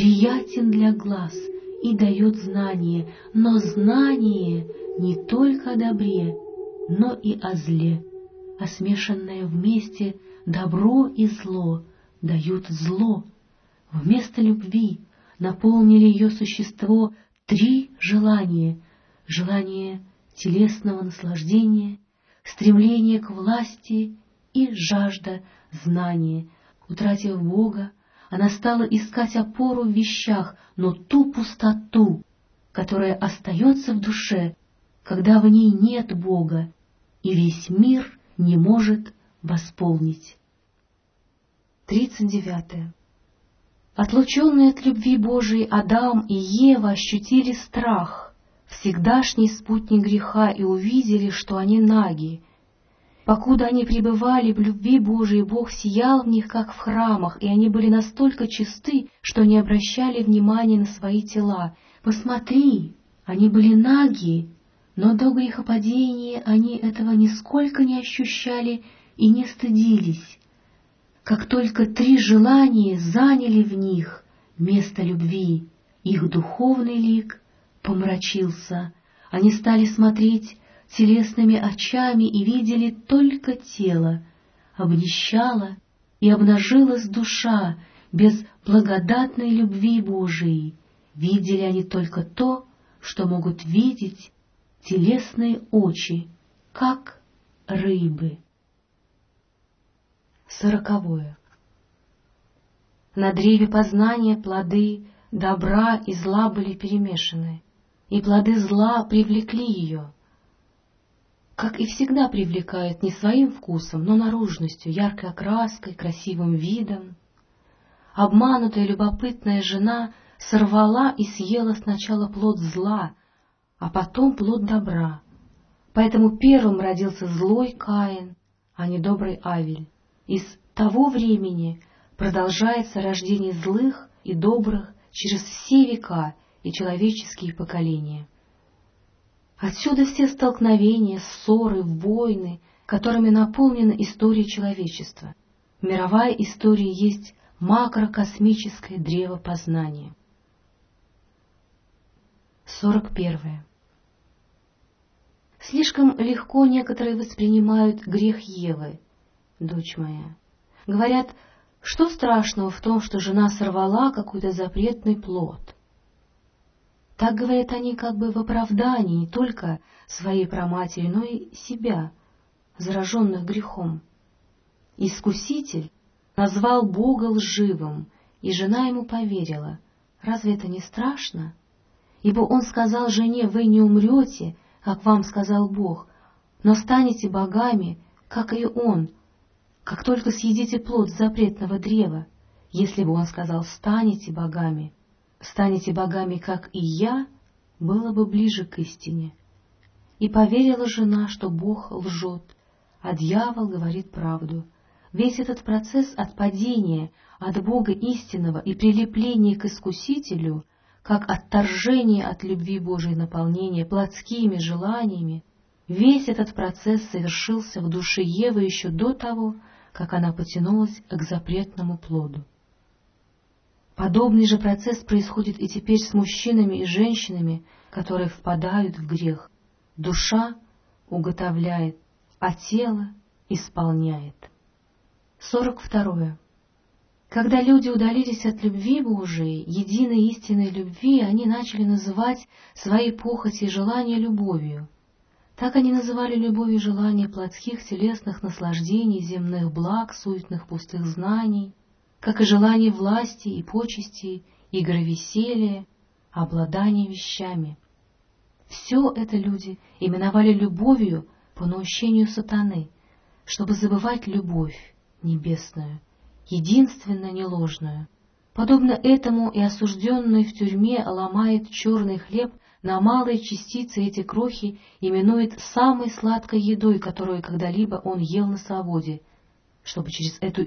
приятен для глаз и дает знание, но знание не только о добре, но и о зле, а смешанное вместе добро и зло дают зло. Вместо любви наполнили ее существо три желания — желание телесного наслаждения, стремление к власти и жажда знания. Утратив Бога, она стала искать опору в вещах, но ту пустоту, которая остается в душе, когда в ней нет Бога, и весь мир не может восполнить. 39. Отлученные от любви Божией Адам и Ева ощутили страх, всегдашний спутник греха, и увидели, что они наги. Покуда они пребывали в любви Божией, Бог сиял в них, как в храмах, и они были настолько чисты, что не обращали внимания на свои тела. Посмотри, они были наги, но до грехопадения они этого нисколько не ощущали и не стыдились. Как только три желания заняли в них место любви, их духовный лик помрачился, они стали смотреть телесными очами и видели только тело, обнищала и обнажилась душа без благодатной любви Божией. Видели они только то, что могут видеть телесные очи, как рыбы. Сороковое. На древе познания плоды добра и зла были перемешаны, и плоды зла привлекли ее. Как и всегда привлекает не своим вкусом, но наружностью, яркой окраской, красивым видом. Обманутая любопытная жена сорвала и съела сначала плод зла, а потом плод добра. Поэтому первым родился злой Каин, а не добрый Авель. И с того времени продолжается рождение злых и добрых через все века и человеческие поколения. Отсюда все столкновения, ссоры, войны, которыми наполнена история человечества. Мировая история есть макрокосмическое древо познания. 41. Слишком легко некоторые воспринимают грех Евы, дочь моя. Говорят, что страшного в том, что жена сорвала какой-то запретный плод? Так говорят они как бы в оправдании не только своей проматери, но и себя, зараженных грехом. Искуситель назвал Бога лживым, и жена ему поверила. Разве это не страшно? Ибо он сказал жене, вы не умрете, как вам сказал Бог, но станете богами, как и он, как только съедите плод запретного древа, если бы он сказал «станете богами», «станете богами, как и я», было бы ближе к истине. И поверила жена, что Бог лжет, а дьявол говорит правду. Весь этот процесс от падения от Бога истинного и прилепления к Искусителю, как отторжение от любви Божией наполнения плотскими желаниями, весь этот процесс совершился в душе Евы еще до того, как она потянулась к запретному плоду. Подобный же процесс происходит и теперь с мужчинами и женщинами, которые впадают в грех. Душа уготовляет, а тело исполняет. 42. Когда люди удалились от любви Божией, единой истинной любви, они начали называть свои похоти и желания любовью — так они называли любовью желание плотских телесных наслаждений, земных благ, суетных пустых знаний, как и желание власти и почести, игры веселья, обладание вещами. Все это люди именовали любовью по наущению сатаны, чтобы забывать любовь небесную, единственно неложную. Подобно этому и осужденный в тюрьме ломает черный хлеб на малые частицы эти крохи именует самой сладкой едой, которую когда-либо он ел на свободе, чтобы через эту